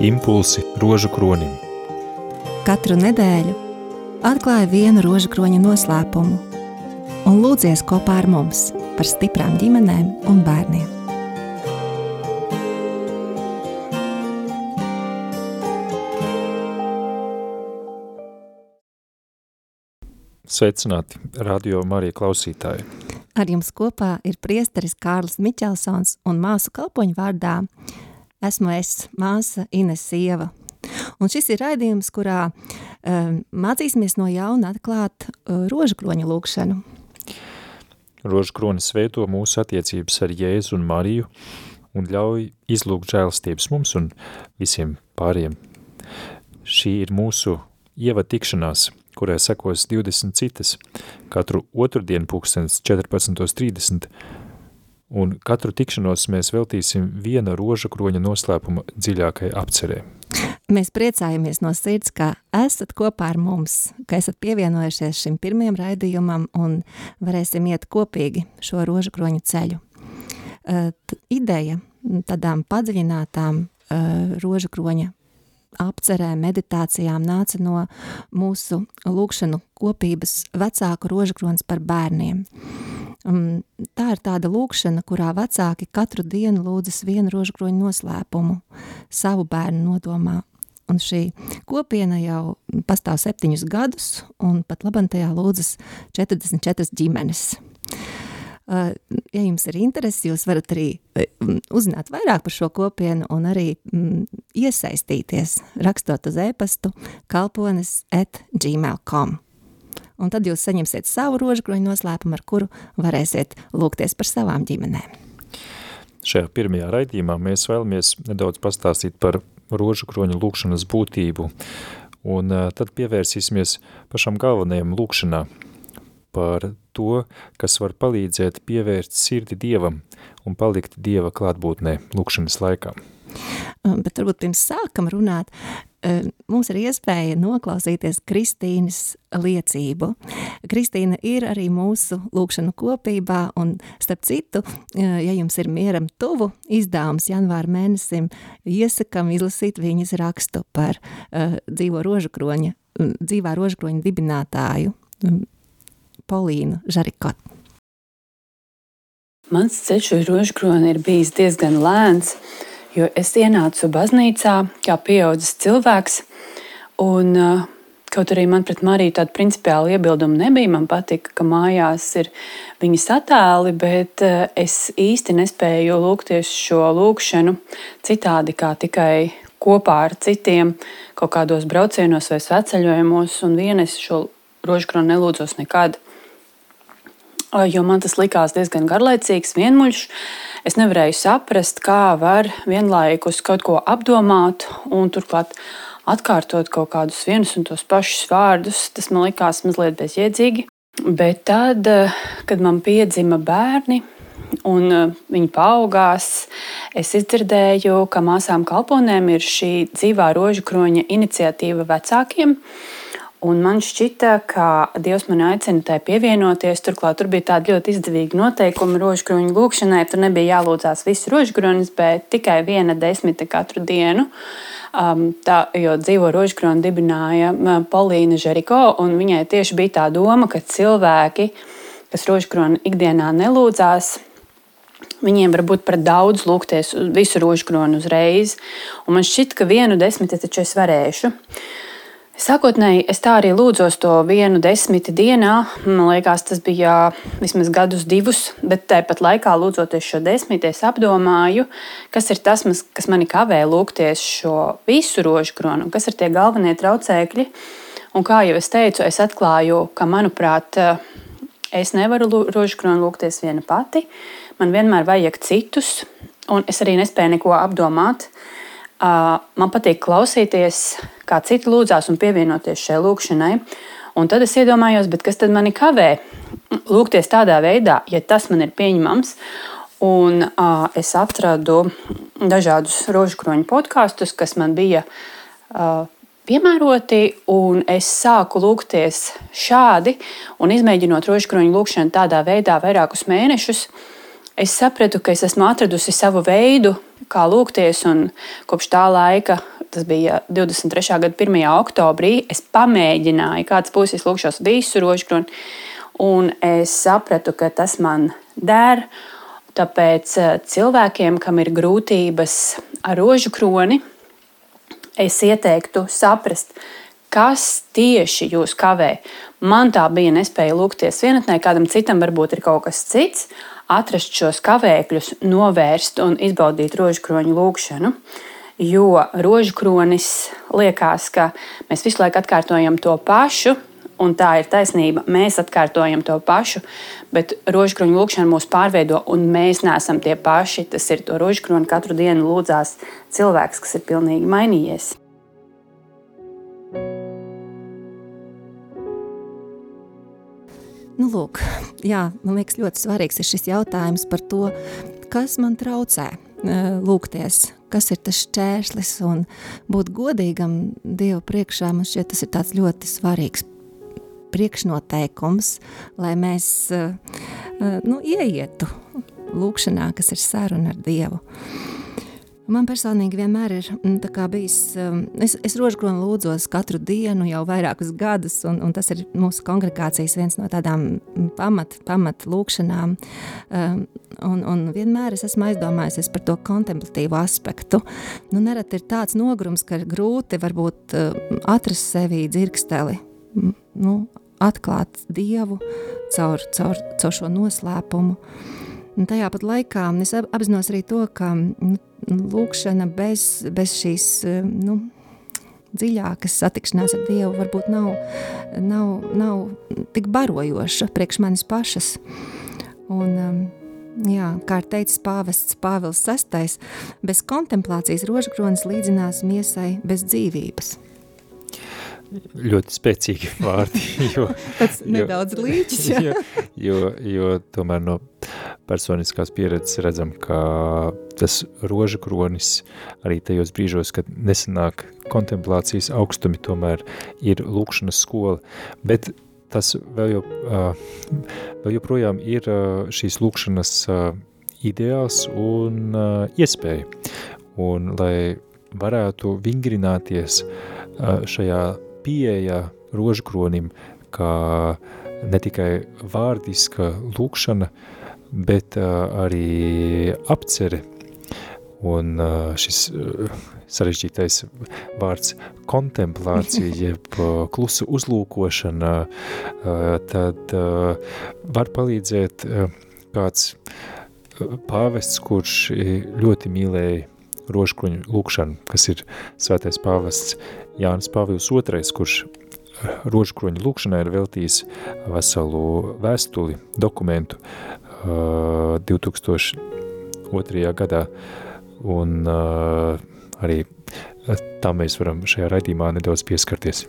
Impulsi rožu kronim. Katru nedēļu atklāja vienu rožu kroņa noslēpumu un lūdzies kopā ar mums par stiprām ģimenēm un bērniem. Sveicināti, radio Marija klausītāji! Ar jums kopā ir priesteris Kārlis Miķelsons un māsu kalpoņu vārdā esmu es, māsa Ines Sieva. Un šis ir raidījums, kurā um, mācīsimies no jauna atklāt uh, rožakroņa lūkšanu. Rožakronis veido mūsu attiecības ar Jēzu un Mariju un ļauj izlūgt žēlstības mums un visiem pāriem. Šī ir mūsu ieva tikšanās, kurai sekos 20 citas, katru otrdienu pulkstens 14.30, un katru tikšanos mēs veltīsim viena roža kroņa noslēpuma dziļākai apcerē. Mēs priecājamies no sirds, ka esat kopā ar mums, ka esat pievienojušies šim pirmajam raidījumam un varēsim iet kopīgi šo roža kroņu ceļu. Uh, ideja tādām padziļinātām uh, roža kroņa apcerēm, meditācijām nāca no mūsu lūkšanu kopības vecāku rožakrons par bērniem. Um, tā ir tāda lūkšana, kurā vecāki katru dienu lūdzas vienu rožakroņu noslēpumu savu bērnu nodomā. Un šī kopiena jau pastāv septiņus gadus, un pat labam tajā lūdzas 44 ģimenes. Uh, ja jums ir interesi, jūs varat arī uh, uzzināt vairāk par šo kopienu un arī mm, iesaistīties, rakstot uz e-pastu kalpones at gmail.com. Un tad jūs saņemsiet savu rožkroņu noslēpumu, ar kuru varēsiet lūgties par savām ģimenēm. Šajā pirmajā raidījumā mēs vēlamies nedaudz pastāstīt par rožu kroņu lūkšanas būtību, un tad pievērsīsimies pašam galvenajam lūkšanā, par to, kas var palīdzēt pievērst sirdi Dievam un palikt Dieva klātbūtnē lūkšanas laikā. Um, bet varbūt pirms sākam runāt, um, mums ir iespēja noklausīties Kristīnas liecību. Kristīna ir arī mūsu lūkšanu kopībā, un starp citu, uh, ja jums ir mieram tuvu izdevums janvāra mēnesim, iesakam izlasīt viņas rakstu par uh, dzīvo rožakroņa, dzīvā rožakroņa dibinātāju um, Polīnu Žarikotu. Mans ceļš uz rožkroni ir bijis diezgan lēns, jo es ienācu baznīcā kā pieaudzis cilvēks. Un, kaut arī man pret Mariju tāda principiāla iebilduma nebija, man patika, ka mājās ir viņas attēli, bet es īsti nespēju lūgties šo lūgšanu citādi kā tikai kopā ar citiem kaut kādos braucienos vai sveceļojumos, un viena es šo rožkroni nelūdzos nekad jo man tas likās diezgan garlaicīgs, vienmuļš. Es nevarēju saprast, kā var vienlaikus kaut ko apdomāt un turklāt atkārtot kaut kādus vienus un tos pašus vārdus. Tas man likās mazliet bezjēdzīgi. Bet tad, kad man piedzima bērni, un viņi paaugās, es izdzirdēju, ka māsām kalponēm ir šī dzīvā rožu kroņa iniciatīva vecākiem. Un man šķita, ka Dievs man aicina tai pievienoties. Turklāt tur bija tādi ļoti izdevīgi noteikumi rožkroņu lūkšanai. Tur nebija jālūdzās visu rožkroņus, bet tikai viena desmita katru dienu. Um, tā, jo dzīvo rožkroni dibināja Polīna Žeriko, un viņai tieši bija tā doma, ka cilvēki, kas rožkroni ikdienā nelūdzās, Viņiem var būt par daudz lūgties visu rožkroni uzreiz, un man šķiet, ka vienu desmiti taču es varēšu. Sākotnēji es tā arī lūdzos to vienu desmiti dienā. Man liekas, tas bija vismaz gadus, divus, bet tāpat laikā, lūdzoties šo desmiti, es apdomāju, kas ir tas, kas mani kavē lūgties šo visu rožu kronu, kas ir tie galvenie traucēkļi. Un kā jau es teicu, es atklāju, ka, manuprāt, es nevaru rožu kronu lūgties viena pati. Man vienmēr vajag citus, un es arī nespēju neko apdomāt. Man patīk klausīties, kā citi lūdzās un pievienoties šai lūkšanai. Un tad es iedomājos, kas tad mani kavē lūgties tādā veidā, ja tas man ir pieņemams. Un uh, es atradu dažādus rožkroņu podkāstus, kas man bija uh, piemēroti, un es sāku lūgties šādi, un izmēģinot rožkroņu lūgšanu tādā veidā vairākus mēnešus. Uh, es sapratu, ka es esmu atradusi savu veidu, kā lūgties, kopš tā laika tas bija 23. gada 1. oktobrī, es pamēģināju, kāds būs, es lūkšos visu rožkroni, un es sapratu, ka tas man der. Tāpēc eh, cilvēkiem, kam ir grūtības ar rožu kroni, es ieteiktu saprast, kas tieši jūs kavē. Man tā bija nespēja lūgties vienatnē, kādam citam varbūt ir kaut kas cits, atrast šos kavēkļus, novērst un izbaudīt rožu kroņu lūgšanu. Jo rožu kronis liekas, ka mēs visu laiku atkārtojam to pašu, un tā ir taisnība. Mēs atkārtojam to pašu, bet rožkroņa lūkšana mūs pārveido, un mēs neesam tie paši. Tas ir to rožkroni katru dienu lūdzās cilvēks, kas ir pilnīgi mainījies. Nu, lūk, jā, man liekas, ļoti svarīgs ir šis jautājums par to, kas man traucē lūgties, kas ir tas šķērslis un būt godīgam Dievu priekšā. Man šķiet, tas ir tāds ļoti svarīgs priekšnoteikums, lai mēs nu, ieietu lūkšanā, kas ir saruna ar Dievu. Man personīgi vienmēr ir mm, bijis, es, es rožkroni lūdzos katru dienu jau vairākus gadus, un, un tas ir mūsu kongregācijas viens no tādām mm, pamat, pamat lūkšanām. Un, un vienmēr es esmu aizdomājusies par to kontemplatīvo aspektu. Nu, nereti ir tāds nogrums, ka ir grūti varbūt atrast sevī dzirksteli, nu, atklāt Dievu caur, caur, caur šo noslēpumu. Un tajā pat laikā es apzinos arī to, ka nu, lūkšana bez, bez šīs nu, dziļākas satikšanās ar Dievu varbūt nav, nav, nav tik barojoša priekš manis pašas. Un, jā, kā ir teicis pāvests Pāvils VI, bez kontemplācijas rožkronis līdzinās miesai bez dzīvības ļoti spēcīgi vārdi. Jo, Tas nedaudz jā. jo, jo, jo tomēr no personiskās pieredzes redzam, ka tas roža kronis arī tajos brīžos, kad nesanāk kontemplācijas augstumi, tomēr ir lūkšanas skola. Bet tas vēl, jo, vēl joprojām ir šīs lūkšanas ideāls un iespēja. Un lai varētu vingrināties šajā pieeja rožkronim, kā ne tikai vārdiska lūkšana, bet arī apcere. Un šis sarežģītais vārds kontemplācija, jeb klusa uzlūkošana, tad var palīdzēt kāds pāvests, kurš ļoti mīlēja rožkroņu lūkšanu, kas ir svētais pāvests Jānis Pāvils II, kurš eh, rožkroņu lūkšanai ir veltījis veselu vēstuli, dokumentu uh, eh, 2002. gadā, un uh, arī tam mēs varam šajā raidījumā nedaudz pieskarties.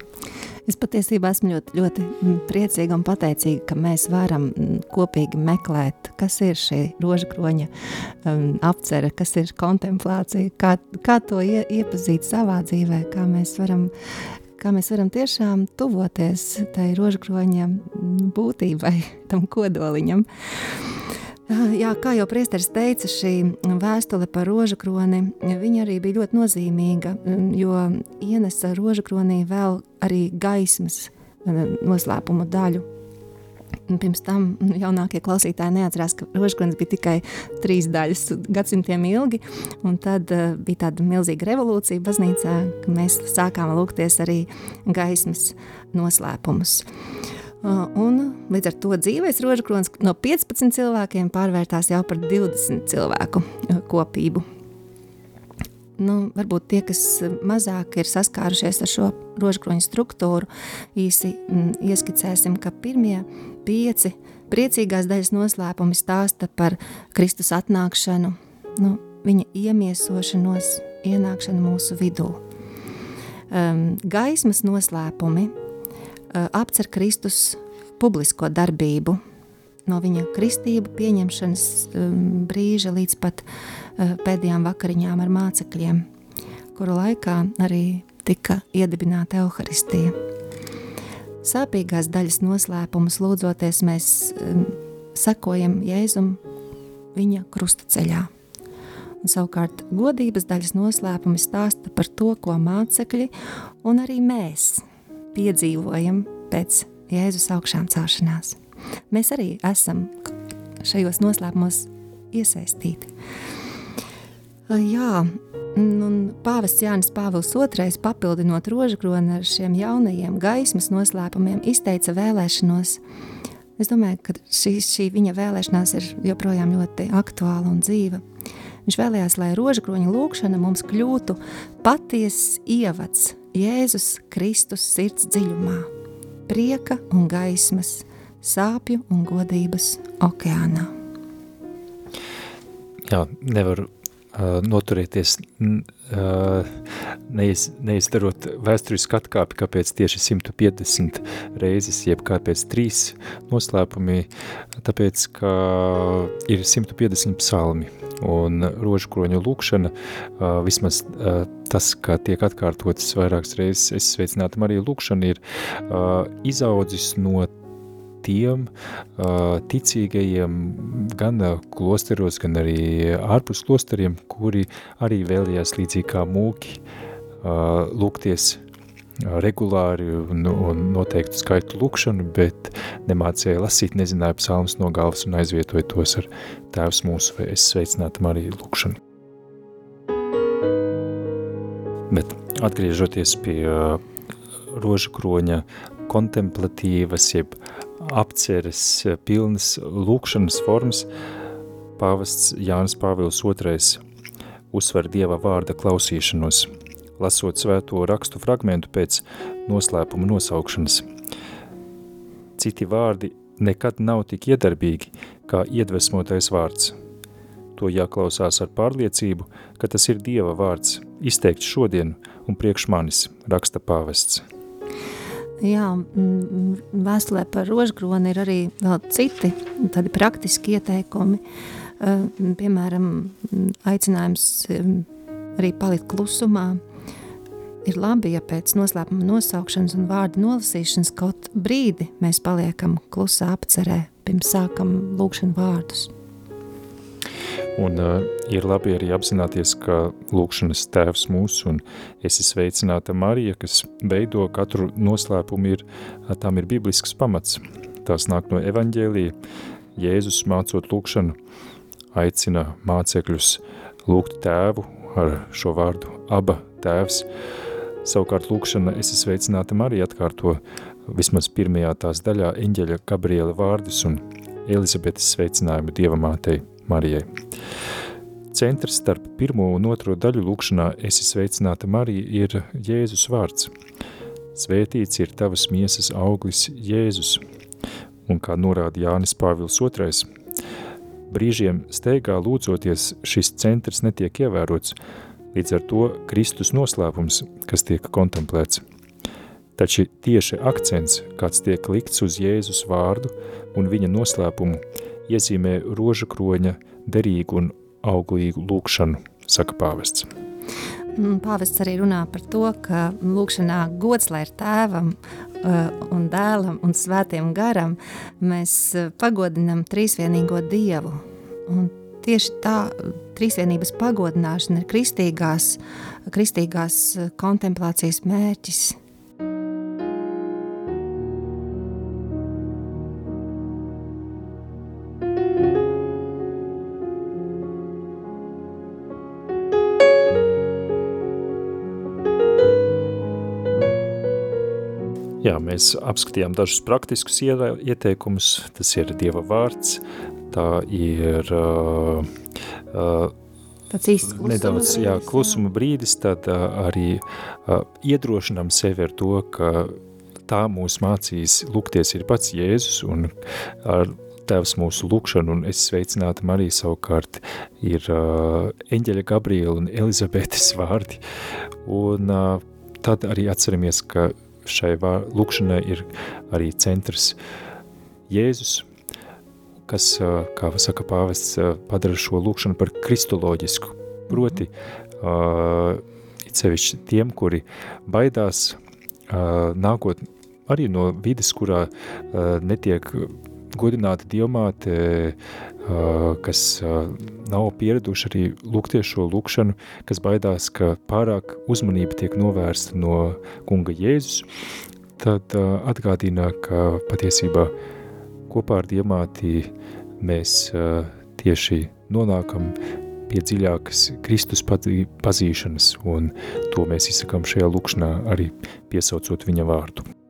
Es patiesībā esmu ļoti, ļoti priecīga un pateicīga, ka mēs varam kopīgi meklēt, kas ir šī rožkroņa um, apcere, kas ir kontemplācija, kā, kā to ie, iepazīt savā dzīvē, kā mēs varam kā mēs varam tiešām tuvoties tai rožkroņa būtībai, tam kodoliņam. Jā, kā jau priesteris teica, šī vēstule par rožu kroni, viņa arī bija ļoti nozīmīga, jo ienesa rožu kronī vēl arī gaismas noslēpuma daļu. Pirms tam jaunākie klausītāji neatcerās, ka rožkronis bija tikai trīs daļas gadsimtiem ilgi, un tad uh, bija tāda milzīga revolūcija baznīcā, ka mēs sākām lūgties arī gaismas noslēpumus. Uh, un līdz ar to dzīves rožkrons no 15 cilvēkiem pārvērtās jau par 20 cilvēku uh, kopību. Nu, varbūt tie, kas mazāk ir saskārušies ar šo rožkroņu struktūru, īsi mm, ieskicēsim, ka pirmie pieci priecīgās daļas noslēpumi stāsta par Kristus atnākšanu, nu, viņa iemiesošanos, ienākšanu mūsu vidū. Um, gaismas noslēpumi Eh, apcer Kristus publisko darbību, no viņa kristību pieņemšanas um, brīža līdz pat uh, pēdējām vakariņām ar mācekļiem, kuru laikā arī tika iedibināta evaharistija. Sāpīgās daļas noslēpumus lūdzoties, mēs um, sekojam Jēzum viņa krusta ceļā. Un savukārt godības daļas noslēpumi stāsta par to, ko mācekļi un arī mēs piedzīvojam pēc Jēzus augšām celšanās. Mēs arī esam šajos noslēpumos iesaistīti. Jā, un pāvests Jānis Pāvils II papildinot rožakroni ar šiem jaunajiem gaismas noslēpumiem izteica vēlēšanos Es domāju, ka šī, šī viņa vēlēšanās ir joprojām ļoti aktuāla un dzīva. Viņš vēlējās, lai rožkroņa lūkšana mums kļūtu patiesas ievads Jēzus Kristus sirds dziļumā, prieka un gaismas, sāpju un godības okeānā. Jā, nevaru noturēties neiz, neizdarot vēsturisku atkāpi, kāpēc tieši 150 reizes, jeb kāpēc trīs noslēpumi, tāpēc, ka ir 150 psalmi, un rožkroņa lūkšana, uh, vismaz tas, kā tiek atkārtotas vairākas reizes, es sveicinātu Mariju. Lūkšana, ir izaudzis no tiem ticīgajiem gan klosteros, gan arī ārpus klosteriem, kuri arī vēlējās līdzīgi kā mūki lūgties regulāri un, un noteiktu skaitu lūkšanu, bet nemācēja lasīt, nezināja psalmus no galvas un aizvietoja tos ar tēvs mūsu vai es sveicinātu Mariju lūkšanu. Bet atgriežoties pie roža kroņa kontemplatīvas, jeb apceres eh, pilnas lūkšanas formas, pāvests Jānis Pāvils II uzsver Dieva vārda klausīšanos, lasot svēto rakstu fragmentu pēc noslēpuma nosaukšanas. Citi vārdi nekad nav tik iedarbīgi kā iedvesmotais vārds. To jāklausās ar pārliecību, ka tas ir Dieva vārds, izteikts šodien un priekš manis, raksta pāvests. Jā, vēstulē par rožgroni ir arī vēl citi tādi praktiski ieteikumi. Piemēram, aicinājums arī palikt klusumā. Ir labi, ja pēc noslēpuma nosaukšanas un vārdu nolasīšanas kaut brīdi mēs paliekam klusā apcerē, pirms sākam lūkšanu vārdus. Un uh, ir labi arī apzināties, ka lūkšanas tēvs mūsu un esi sveicināta Marija, kas veido katru noslēpumu, ir, tam ir biblisks pamats. Tās nāk no evaņģēlija. Jēzus mācot lūkšanu, aicina mācekļus lūgt tēvu ar šo vārdu aba tēvs. Savukārt lūkšana esi sveicināta Marija atkārto vismaz pirmajā tās daļā eņģeļa Gabriela vārdus un Elizabetes sveicinājumu Dievamātei Marijai. Centrs starp pirmo un otro daļu lūkšanā esi sveicināta Marija ir Jēzus vārds. Svētīts ir tavas miesas auglis Jēzus, un kā norāda Jānis Pāvils II, brīžiem steigā lūdzoties šis centrs netiek ievērots, līdz ar to Kristus noslēpums, kas tiek kontemplēts. Taču tieši akcents, kāds tiek likts uz Jēzus vārdu un viņa noslēpumu, iezīmē roža kroņa derīgu un auglīgu lūkšanu, saka pāvests. Mm, pāvests arī runā par to, ka lūkšanā gods, lai ir tēvam uh, un dēlam un svētiem garam, mēs uh, pagodinam trīsvienīgo Dievu. Un tieši tā trīsvienības pagodināšana ir kristīgās, kristīgās uh, kontemplācijas mērķis – mēs apskatījām dažus praktiskus ieteikumus. Tas ir Dieva vārds, tā ir uh, uh, tāds īsts klusuma nedaudz jā, klusuma brīdis, tad uh, arī uh, iedrošinām sevi ar to, ka tā mūs mācīs lūgties ir pats Jēzus un ar Tēvs mūsu lūkšanu, un es sveicinātu Mariju savukārt ir uh, eņģeļa Gabriela un Elizabetes vārdi. Un uh, tad arī atceramies, ka šai lūkšanai ir arī centrs Jēzus, kas, kā saka pāvests, padara šo lūkšanu par kristoloģisku. Proti, uh, it sevišķi tiem, kuri baidās uh, nākot arī no vides, kurā uh, netiek godināta dievmāte, kas nav pieraduši arī lūgties šo lūkšanu, kas baidās, ka pārāk uzmanība tiek novērsta no kunga Jēzus, tad atgādina, ka patiesībā kopā ar dievmāti mēs tieši nonākam pie dziļākas Kristus pazīšanas, un to mēs izsakām šajā lūkšanā arī piesaucot viņa vārdu.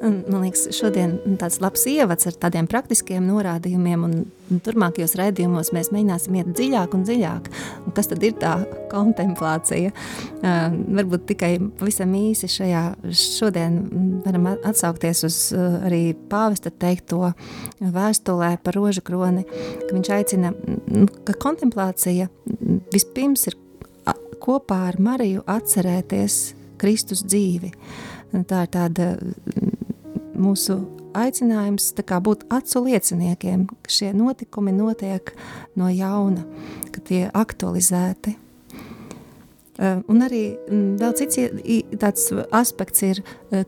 Man liekas, šodien tāds labs ievads ar tādiem praktiskiem norādījumiem, un turpmākajos raidījumos mēs mēģināsim iet dziļāk un dziļāk. Un kas tad ir tā kontemplācija? Uh, varbūt tikai pavisam īsi šajā šodien varam atsaukties uz uh, arī pāvesta teikto vēstulē par rožu kroni, ka viņš aicina, ka kontemplācija vispirms ir kopā ar Mariju atcerēties Kristus dzīvi. Tā ir tāda mūsu aicinājums būt acu lieciniekiem, ka šie notikumi notiek no jauna, ka tie ir aktualizēti. Uh, un arī mm, vēl cits tāds aspekts ir uh,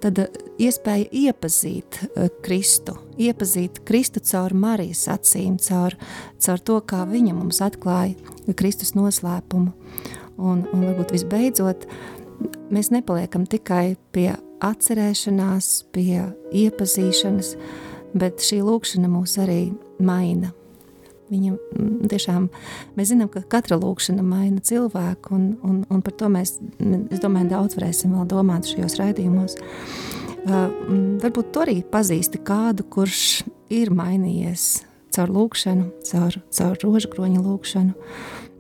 iespēja iepazīt uh, Kristu, iepazīt Kristu caur Marijas acīm, caur, caur to, kā viņa mums atklāja Kristus noslēpumu. Un, un varbūt visbeidzot, mēs nepaliekam tikai pie atcerēšanās, pie iepazīšanas, bet šī lūkšana mūs arī maina. Viņa tiešām, mēs zinām, ka katra lūkšana maina cilvēku, un, un, un par to mēs, es domāju, daudz varēsim vēl domāt šajos raidījumos. Uh, varbūt tu arī pazīsti kādu, kurš ir mainījies caur lūkšanu, caur, caur rožkroņa lūkšanu.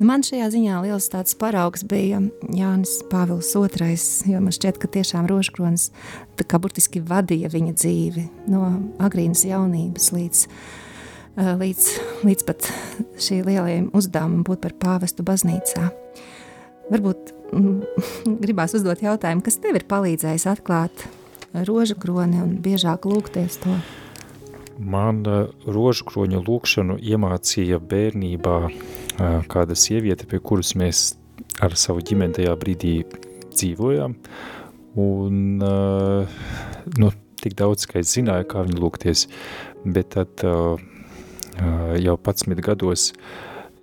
Man šajā ziņā liels tāds paraugs bija Jānis Pāvils II, jo man šķiet, ka tiešām rožkronis tā kā burtiski vadīja viņa dzīvi no agrīnas jaunības līdz, eh, līdz, līdz pat šī lielajiem uzdevumam būt par pāvestu baznīcā. Varbūt mm, gribās uzdot jautājumu, kas tev ir palīdzējis atklāt rožu kroni un biežāk lūgties to? Man rožu kroņa lūkšanu iemācīja bērnībā kāda sieviete, pie kuras mēs ar savu ģimeni tajā brīdī dzīvojām. Un nu, tik daudz, ka es zināju, kā viņu lūgties, bet tad jau 11 gados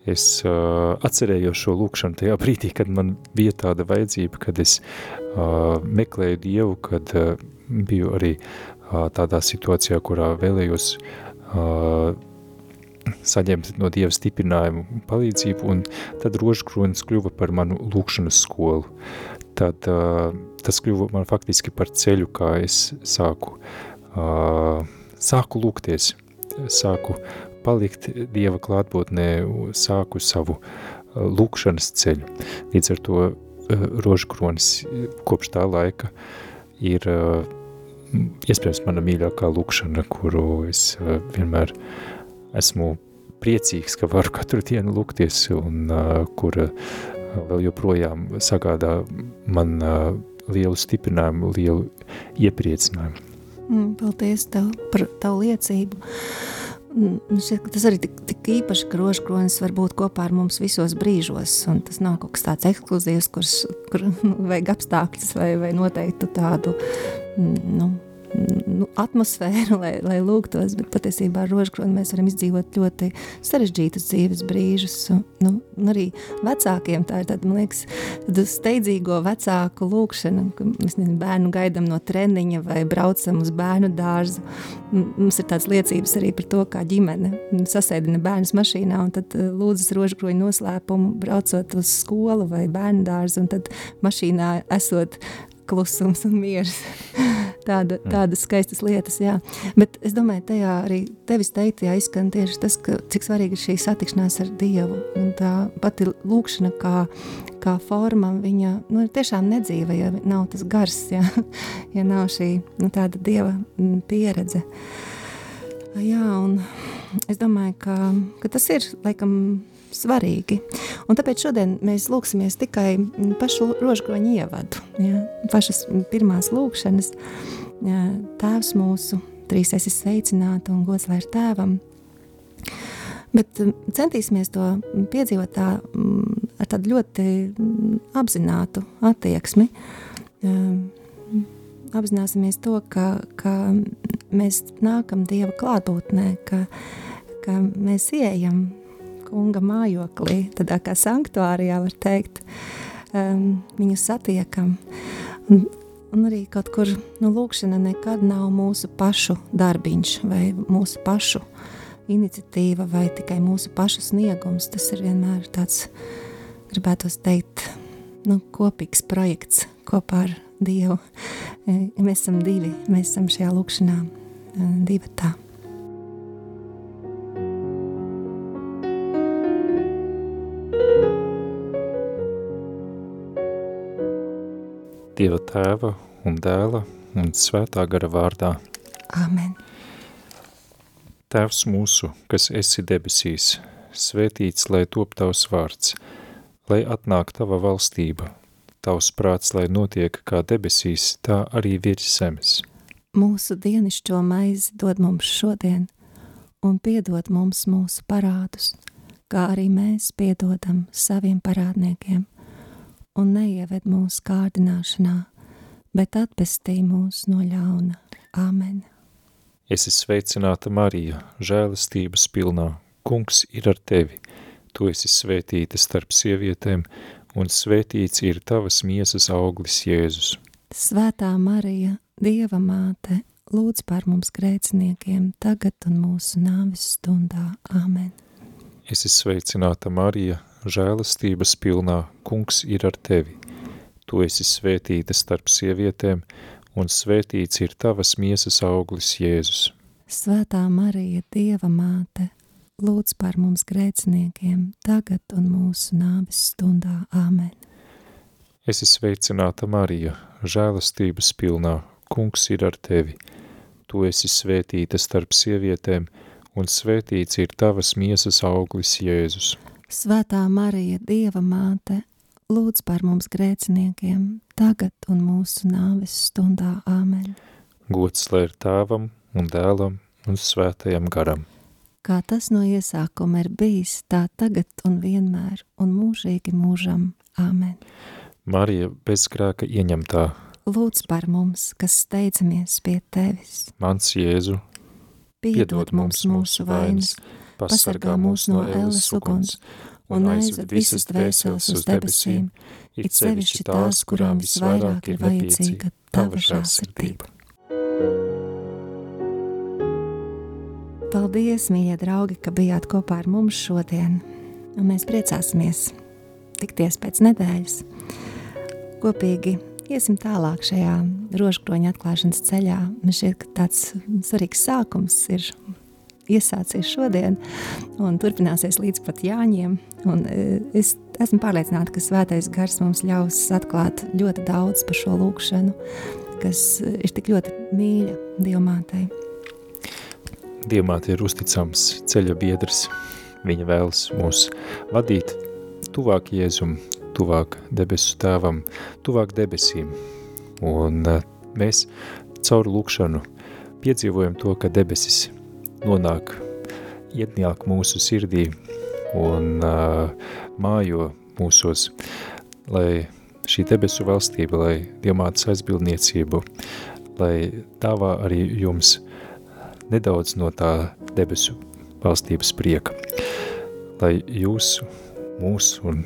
es atcerējos šo lūkšanu tajā brīdī, kad man bija tāda vajadzība, kad es meklēju Dievu, kad biju arī tādā situācijā, kurā vēlējos saņemt no Dieva stiprinājumu un palīdzību, un tad rožkronis kļuva par manu lūkšanas skolu. Tad uh, tas kļuva man faktiski par ceļu, kā es sāku, uh, sāku lūgties, sāku palikt Dieva klātbūtnē, sāku savu uh, lūkšanas ceļu. Līdz ar to uh, rožkronis kopš tā laika ir uh, iespējams mana mīļākā lūkšana, kuru es uh, vienmēr esmu priecīgs, ka varu katru dienu lūgties un uh, kur uh, vēl joprojām sagādā man uh, lielu stiprinājumu, lielu iepriecinājumu. Mm, paldies tev par tavu liecību. Mm, šķiet, tas arī tik, tik īpaši, ka rožkronis var būt kopā ar mums visos brīžos, un tas nav kaut kas tāds ekskluzīvs, kurš, kur vajag apstākļus vai, vai noteiktu tādu, nu, nu, atmosfēru, lai, lai lūgtos, bet patiesībā ar rožkroni mēs varam izdzīvot ļoti sarežģītus dzīves brīžus. Nu, un arī vecākiem tā ir tāda, man liekas, tāda steidzīgo vecāku lūkšana, ka mēs nezinu, bērnu gaidam no treniņa vai braucam uz bērnu dārzu. Mums ir tāds liecības arī par to, kā ģimene sasēdina bērnus mašīnā un tad eh, lūdzas rožkroņu noslēpumu braucot uz skolu vai bērnu dārzu un tad mašīnā esot klusums un miers. Tāda, mm. tādas skaistas lietas, jā. Bet es domāju, tajā arī tevis teiktajā izskan tieši tas, ka, cik svarīga ir šī satikšanās ar Dievu. Un tā pati lūkšana kā, kā forma, viņa nu, ir tiešām nedzīva, ja nav tas gars, ja, ja nav šī nu, tāda Dieva mm, pieredze. Jā, un es domāju, ka, ka tas ir, laikam, svarīgi. Un tāpēc šodien mēs lūksimies tikai pašu rožkroņu ievadu, ja, pašas pirmās lūkšanas. Ja, tēvs mūsu, trīs esi sveicināta un gods lai ir tēvam. Bet um, centīsimies to piedzīvot tā, mm, ar tādu ļoti mm, apzinātu attieksmi. Um, apzināsimies to, ka, ka mēs nākam Dieva klātbūtnē, ka, ka mēs ieejam kunga mājoklī, tādā kā sanktuārijā var teikt, um, viņu satiekam. Un, un arī kaut kur, nu, lūkšana nekad nav mūsu pašu darbiņš vai mūsu pašu iniciatīva vai tikai mūsu pašu sniegums. Tas ir vienmēr tāds, gribētos teikt, nu, kopīgs projekts kopā ar Dievu. E, mēs esam divi, mēs esam šajā lūkšanā e, Dieva tēva un dēla un svētā gara vārdā. Āmen. Tēvs mūsu, kas esi debesīs, svētīts, lai top tavs vārds, lai atnāk tava valstība, tavs prāts, lai notiek kā debesīs, tā arī virs zemes. Mūsu dienišķo maizi dod mums šodien, un piedod mums mūsu parādus, kā arī mēs piedodam saviem parādniekiem – un neieved mūsu kārdināšanā, bet atpestī mūs no ļauna. Āmen. Es esmu sveicināta Marija, žēlastības pilnā. Kungs ir ar tevi. Tu esi svētīta starp sievietēm, un svētīts ir tavas miesas auglis Jēzus. Svētā Marija, Dieva māte, lūdz par mums grēciniekiem, tagad un mūsu nāves stundā. Āmen. Es esmu sveicināta Marija, žēlastības pilnā, kungs ir ar tevi. Tu esi svētīta starp sievietēm, un svētīts ir tavas miesas auglis Jēzus. Svētā Marija, Dieva māte, lūdz par mums grēciniekiem, tagad un mūsu nāves stundā. Āmen. Es esmu sveicināta Marija, žēlastības pilnā, kungs ir ar tevi. Tu esi svētīta starp sievietēm, un svētīts ir tavas miesas auglis Jēzus. Svētā Marija, Dieva māte, lūdz par mums grēciniekiem, tagad un mūsu nāves stundā. Āmen. Gods lai ir tēvam un dēlam un svētajam garam. Kā tas no iesākuma ir bijis, tā tagad un vienmēr un mūžīgi mūžam. Āmen. Marija bezgrēka ieņemtā. Lūdz par mums, kas steidzamies pie tevis. Mans Jēzu, piedod mums mūsu vainas, pasargā mūs no ēles uguns un aizved visas dvēseles uz debesīm, it sevišķi tās, kurām visvairāk ir vajadzīga tava žāsirdība. Paldies, mīļie draugi, ka bijāt kopā ar mums šodien, un mēs priecāsimies tikties pēc nedēļas. Kopīgi iesim tālāk šajā rožkroņa atklāšanas ceļā. Man šķiet, ka tāds svarīgs sākums ir iesācies šodien un turpināsies līdz pat Jāņiem. Un e, es esmu pārliecināta, ka svētais gars mums ļaus atklāt ļoti daudz par šo lūkšanu, kas ir tik ļoti mīļa Dievmātei. Dievmāte ir uzticams ceļa biedrs. Viņa vēlas mūs vadīt tuvāk Jēzum, tuvāk debesu tēvam, tuvāk debesīm. Un e, mēs caur lūkšanu piedzīvojam to, ka debesis nonāk, ietnāk mūsu sirdī un uh, mājo mūsos, lai šī debesu valstība, lai diamātas aizbildniecību, lai dāvā arī jums nedaudz no tā debesu valstības prieka, lai jūs, mūs un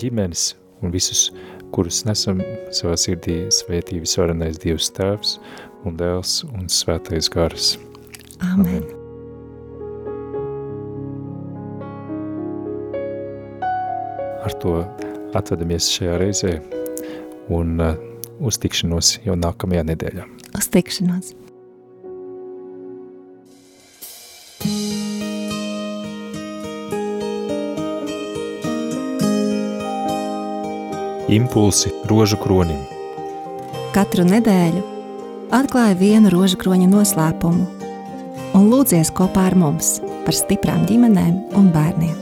ģimenes un visus, kurus nesam savā sirdī svētī visvarenais Dievs tēvs un dēls un svētais gars. Amen. Amen. To atvedamies šajā reizē un uh, uz tikšanos jau nākamajā nedēļā. Uz tikšanos! Impulsi rožu kronim. Katru nedēļu atklāja vienu rožu kroņa noslēpumu un lūdzies kopā ar mums par stiprām ģimenēm un bērniem.